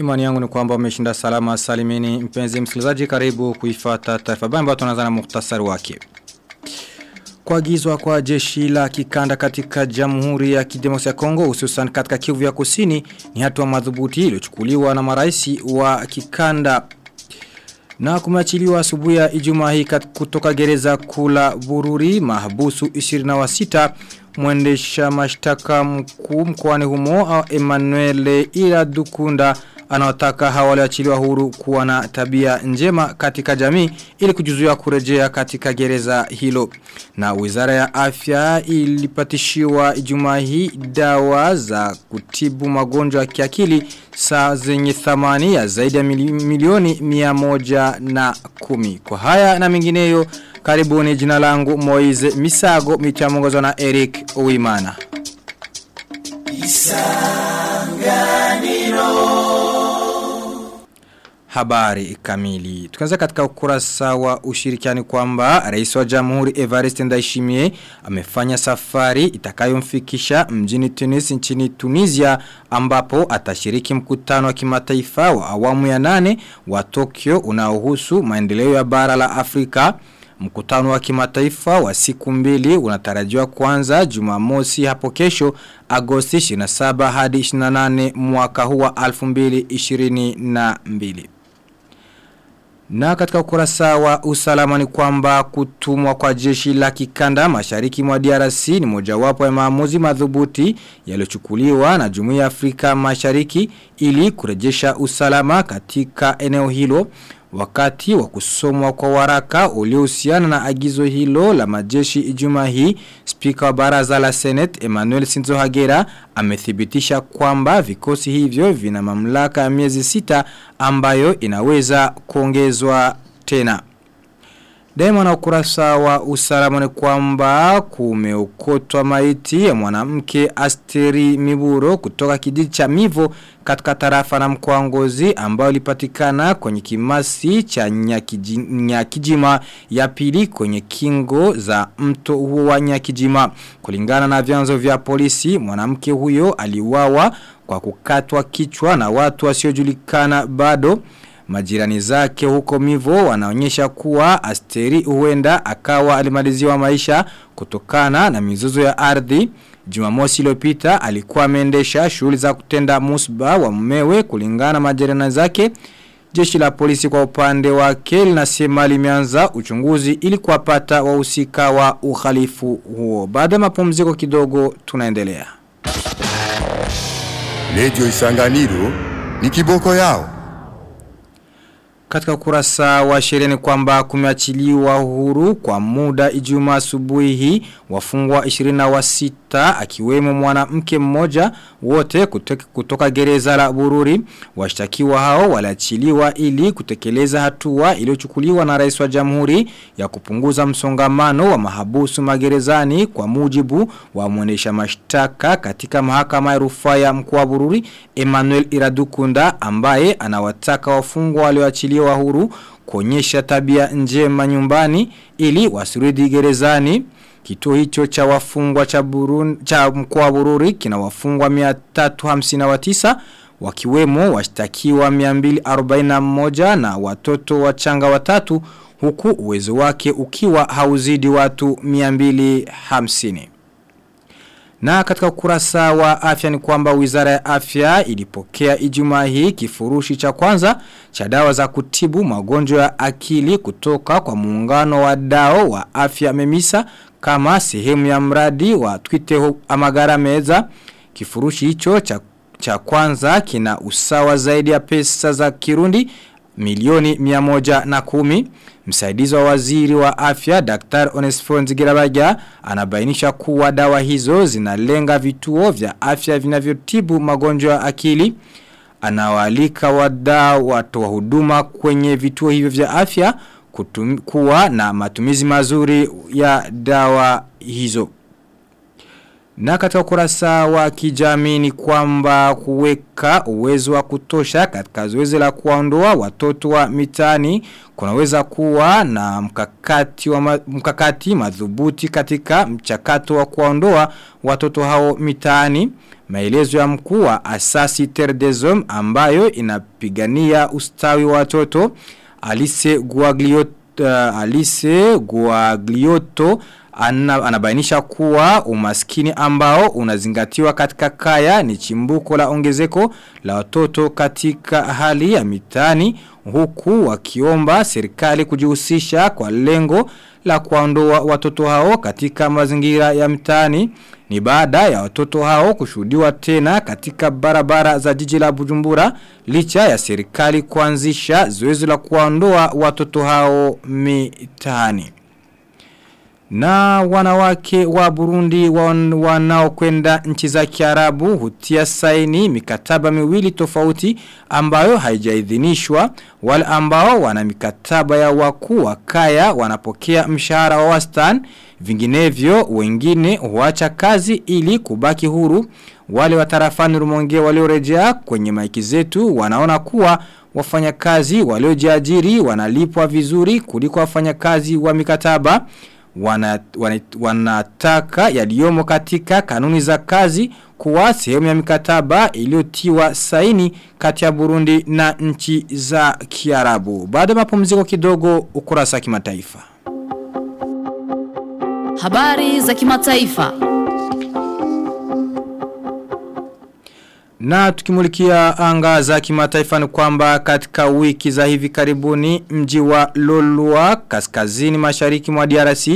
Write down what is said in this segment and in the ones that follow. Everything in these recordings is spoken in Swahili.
Imani yangu ni kwamba umeshinda salama salimini mpenzi msikilizaji karibu kuifata taarifa habari ambayo tunaanza na muhtasari wake. Kuagizwa kwa jeshi la kikanda katika Jamhuri ya Kidemokrasia ya Kongo hususan katika Kivu ya Kusini ni hatua madhubuti iliyochukuliwa na marais wa kikanda na kumeachiliwa asubuhi ya Ijumaa hii kutoka gereza kula Bururi mahabusu 26 mwendesha mashtaka mkuu mkoani humo Emmanuel Iradukunda anaotaka hawaliachiliwa huru kuwa na tabia njema katika jamii ili kujuzuia kurejea katika gereza hilo. Na wizara ya afya ilipatishiwa Ijumaa hii dawa za kutibu magonjwa ya kiakili saa zenye thamani ya zaidi ya milioni mia moja na kumi. Kwa haya na mengineyo karibuni jina langu moise Misago mitamongozo na Eric Uimana. Habari kamili. Tukanza katika ukurasa wa ushirikiani kwamba Rais wa Jamhuri evarist Ndayishimiye amefanya safari itakayomfikisha mjini Tunis nchini Tunisia ambapo atashiriki mkutano wa kimataifa wa awamu ya nane wa Tokyo unaohusu maendeleo ya bara la Afrika. Mkutano wa kimataifa wa siku mbili unatarajiwa kuanza Jumamosi hapo kesho Agosti 27 hadi 28 mwaka huu wa 2022. Na katika ukurasa wa usalama ni kwamba kutumwa kwa jeshi la kikanda mashariki mwa DRC ni mojawapo ya maamuzi madhubuti yaliyochukuliwa na Jumuiya ya Afrika Mashariki ili kurejesha usalama katika eneo hilo wakati wa kusomwa kwa waraka uliohusiana na agizo hilo la majeshi Ijumaa hii spika wa baraza la Senate Emmanuel Sinzo Hagera amethibitisha kwamba vikosi hivyo vina mamlaka ya miezi sita ambayo inaweza kuongezwa tena. Daima na ukurasa wa usalama ni kwamba kumeokotwa maiti ya mwanamke Asteri Miburo kutoka kijiji cha Mivo katika tarafa na mkoa ngozi ambayo ilipatikana kwenye kimasi cha nyakiji, Nyakijima ya pili kwenye kingo za mto huo wa Nyakijima. Kulingana na vyanzo vya polisi mwanamke huyo aliuawa kwa kukatwa kichwa na watu wasiojulikana bado. Majirani zake huko mivo wanaonyesha kuwa asteri huenda akawa alimaliziwa maisha kutokana na mizuzu ya ardhi. Jumamosi iliyopita alikuwa ameendesha shughuli za kutenda musba wa mmewe kulingana na majirani zake. Jeshi la polisi kwa upande wake linasema limeanza uchunguzi ili kuwapata wahusika wa uhalifu huo. Baada ya mapumziko kidogo tunaendelea. Lejo Isanganiro ni kiboko yao. Katika ukurasa wa sheria ni kwamba kumeachiliwa huru kwa muda Ijumaa asubuhi hii wafungwa 26 akiwemo mwanamke mmoja wote kutoka, gereza la Bururi. Washtakiwa hao waliachiliwa ili kutekeleza hatua iliyochukuliwa na rais wa jamhuri ya kupunguza msongamano wa mahabusu magerezani kwa mujibu wa mwendesha mashtaka katika mahakama ya rufaa ya mkoa wa Bururi Emmanuel Iradukunda ambaye anawataka wafungwa walioachiliwa wa huru kuonyesha tabia njema nyumbani ili wasirudi gerezani. Kituo hicho cha wafungwa cha, burun, cha mkoa Bururi kina wafungwa 359 wakiwemo washtakiwa 241 na watoto wachanga watatu huku uwezo wake ukiwa hauzidi watu 250. Na katika ukurasa wa afya ni kwamba wizara ya afya ilipokea ijumaa hii kifurushi cha kwanza cha dawa za kutibu magonjwa ya akili kutoka kwa muungano wa dao wa afya memisa kama sehemu ya mradi wa twite amagara meza. Kifurushi hicho cha, cha kwanza kina usawa zaidi ya pesa za kirundi milioni miamoja na kumi. Msaidizi wa waziri wa afya Dr. Onesphore Zigirabagia, anabainisha kuwa dawa hizo zinalenga vituo vya afya vinavyotibu magonjwa ya akili. Anawaalika wadau watoa huduma kwenye vituo hivyo vya afya kutum, kuwa na matumizi mazuri ya dawa hizo. Na katika ukurasa wa kijamii ni kwamba kuweka uwezo wa kutosha katika zoezi la kuondoa watoto wa mitani kunaweza kuwa na mkakati wa ma, mkakati madhubuti katika mchakato wa kuondoa watoto hao mitani. Maelezo ya mkuu wa asasi Terdezom ambayo inapigania ustawi wa watoto Alice Guagliotto, uh, Alice Guagliotto anabainisha kuwa umaskini ambao unazingatiwa katika kaya ni chimbuko la ongezeko la watoto katika hali ya mitani huku wakiomba serikali kujihusisha kwa lengo la kuondoa watoto hao katika mazingira ya mtaani ni baada ya watoto hao kushuhudiwa tena katika barabara za jiji la Bujumbura licha ya serikali kuanzisha zoezi la kuondoa watoto hao mitani. Na wanawake wa Burundi wanaokwenda nchi za Kiarabu hutia saini mikataba miwili tofauti ambayo haijaidhinishwa wale ambao wana mikataba ya wakuu wa kaya wanapokea mshahara wa wastani vinginevyo wengine huacha kazi ili kubaki huru. Wale wa tarafani Rumonge waliorejea kwenye maiki zetu wanaona kuwa wafanyakazi waliojiajiri wanalipwa vizuri kuliko wafanyakazi wa mikataba wana, wana, wanataka yaliyomo katika kanuni za kazi kuwa sehemu ya mikataba iliyotiwa saini kati ya Burundi na nchi za Kiarabu. Baada ya mapumziko kidogo ukurasa kimataifa. Habari za kimataifa. Na tukimulikia anga za kimataifa ni kwamba katika wiki za hivi karibuni mji wa Lolua kaskazini mashariki mwa DRC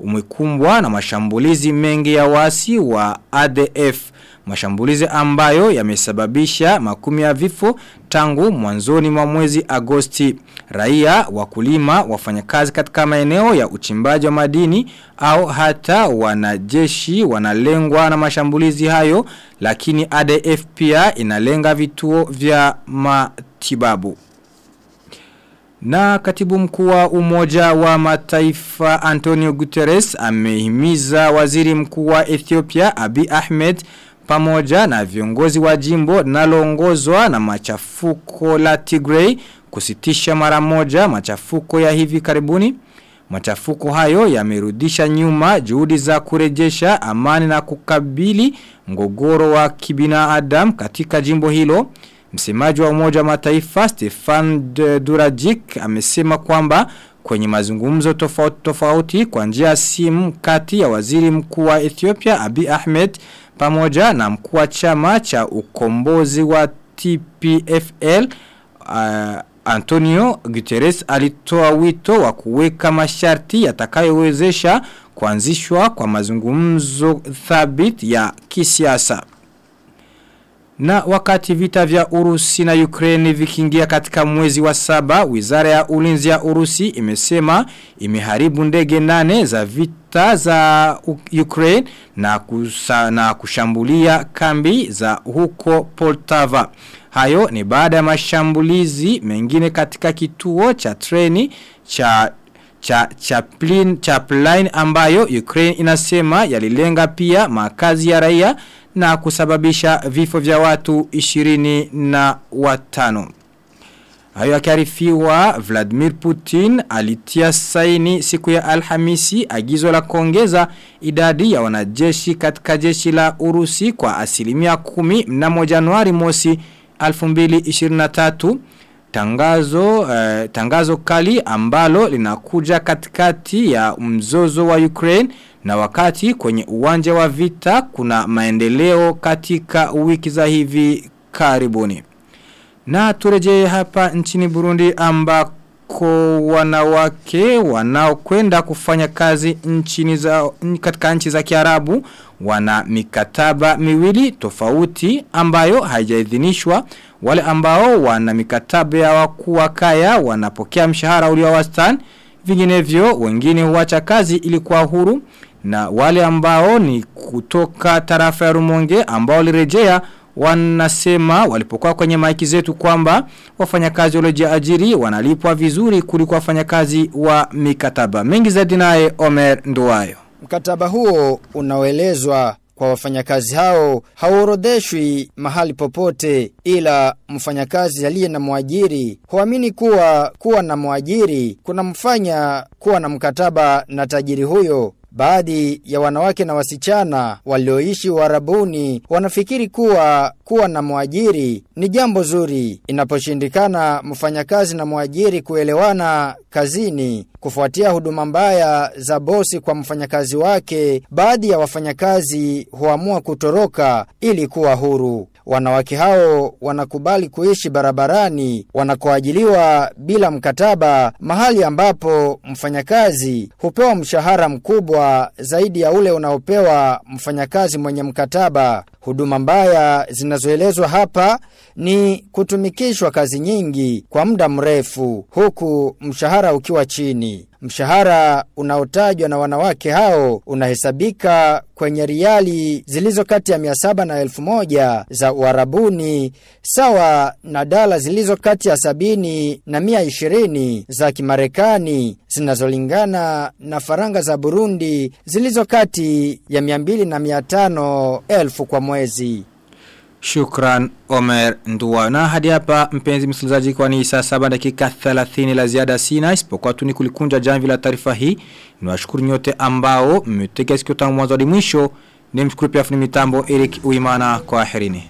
umekumbwa na mashambulizi mengi ya wasi wa ADF. Mashambulizi ambayo yamesababisha makumi ya vifo tangu mwanzoni mwa mwezi Agosti. Raia, wakulima, wafanyakazi katika maeneo ya uchimbaji wa madini au hata wanajeshi wanalengwa na mashambulizi hayo lakini ADF pia inalenga vituo vya matibabu. Na katibu mkuu wa umoja wa mataifa Antonio Guterres amehimiza waziri mkuu wa Ethiopia Abiy Ahmed pamoja na viongozi wa jimbo linaloongozwa na machafuko la Tigray kusitisha mara moja machafuko ya hivi karibuni. Machafuko hayo yamerudisha nyuma juhudi za kurejesha amani na kukabili mgogoro wa kibinadamu katika jimbo hilo. Msemaji wa umoja wa mataifa Stefan Durajik amesema kwamba kwenye mazungumzo tofauti tofauti kwa njia ya simu kati ya waziri mkuu wa Ethiopia Abi Ahmed pamoja na mkuu wa chama cha ukombozi wa TPFL uh, Antonio Guterres alitoa wito wa kuweka masharti yatakayowezesha kuanzishwa kwa mazungumzo thabiti ya kisiasa. Na wakati vita vya Urusi na Ukraine vikiingia katika mwezi wa saba, wizara ya ulinzi ya Urusi imesema imeharibu ndege nane za vita za Ukraine na, kusa, na kushambulia kambi za huko Poltava. Hayo ni baada ya mashambulizi mengine katika kituo cha treni cha cha Chaplin Chaplin ambayo Ukraine inasema yalilenga pia makazi ya raia na kusababisha vifo vya watu 20 na watano. Hayo akiarifiwa Vladimir Putin alitia saini siku ya Alhamisi agizo la kuongeza idadi ya wanajeshi katika jeshi la Urusi kwa asilimia kumi mnamo Januari mosi 2023 tangazo uh, tangazo kali ambalo linakuja katikati ya mzozo wa Ukraine na wakati kwenye uwanja wa vita kuna maendeleo katika wiki za hivi karibuni. Na turejee hapa nchini Burundi ambako wanawake wanaokwenda kufanya kazi nchini za katika nchi za Kiarabu wana mikataba miwili tofauti ambayo haijaidhinishwa wale ambao wana mikataba ya wakuu wa kaya wanapokea mshahara ulio wastani vinginevyo wengine huacha kazi ili kuwa huru na wale ambao ni kutoka tarafa ya Rumonge ambao walirejea wanasema walipokuwa kwenye maiki zetu kwamba wafanyakazi waliojiajiri wanalipwa vizuri kuliko wafanyakazi wa mikataba. Mengi zaidi naye Omer Nduwayo. Mkataba huo unaoelezwa kwa wafanyakazi hao hauorodheshwi mahali popote ila mfanyakazi aliye na mwajiri huamini kuwa kuwa na mwajiri kuna mfanya kuwa na mkataba na tajiri huyo Baadhi ya wanawake na wasichana walioishi warabuni wanafikiri kuwa kuwa na mwajiri ni jambo zuri. Inaposhindikana mfanyakazi na mwajiri kuelewana kazini kufuatia huduma mbaya za bosi kwa mfanyakazi wake, baadhi ya wafanyakazi huamua kutoroka ili kuwa huru. Wanawake hao wanakubali kuishi barabarani wanakoajiliwa bila mkataba mahali ambapo mfanyakazi hupewa mshahara mkubwa zaidi ya ule unaopewa mfanyakazi mwenye mkataba. Huduma mbaya zinazoelezwa hapa ni kutumikishwa kazi nyingi kwa muda mrefu huku mshahara ukiwa chini. Mshahara unaotajwa na wanawake hao unahesabika kwenye riali zilizo kati ya 700 na 1000 za Uarabuni sawa na dala zilizo kati ya sabini na 120 za Kimarekani zinazolingana na faranga za Burundi zilizo kati ya 200 na 500 elfu kwa mwezi. Shukran Omer Nduwa. Na hadi hapa mpenzi msikilizaji kwa ni saa 7 dakika 30 la ziada sina isipokuwa tu ni kulikunja jamvi la taarifa hii. Niwashukuru nyote ambao mmetega sikio tangu mwanzo hadi mwisho. ni Nimshukuru pia fundi mitambo Eric Uimana kwa aherini.